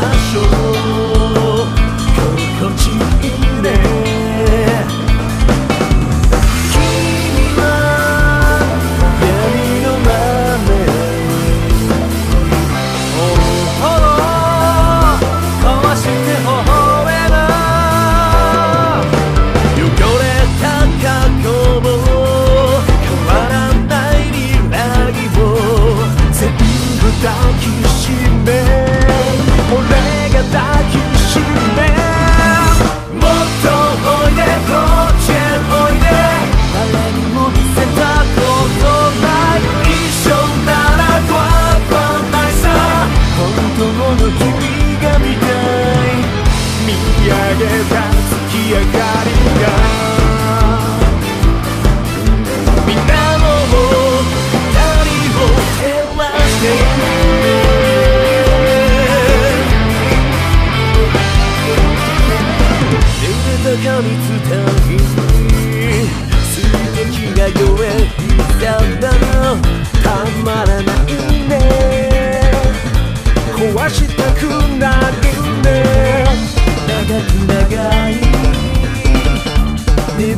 baixo. げた月明かりが。みんなの光を照らして。いるかみ伝い水滴が酔えたんだたまらないね。壊したくなる。Tek begai Di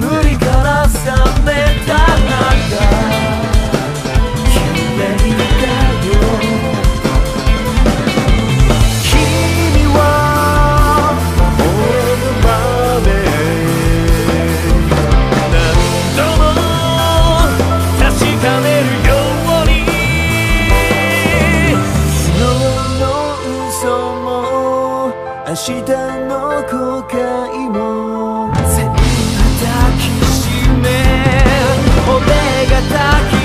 の後悔も。全部抱きしめ俺が抱き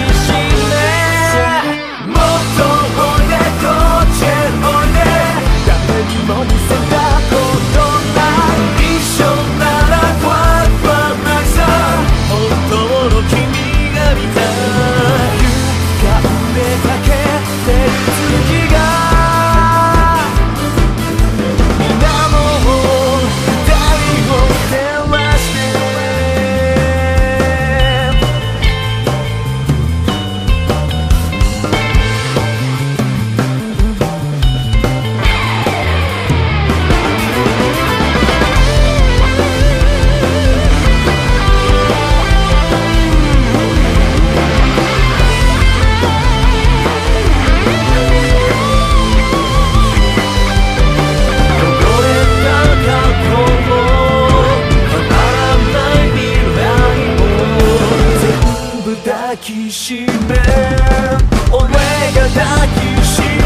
俺が抱きしめ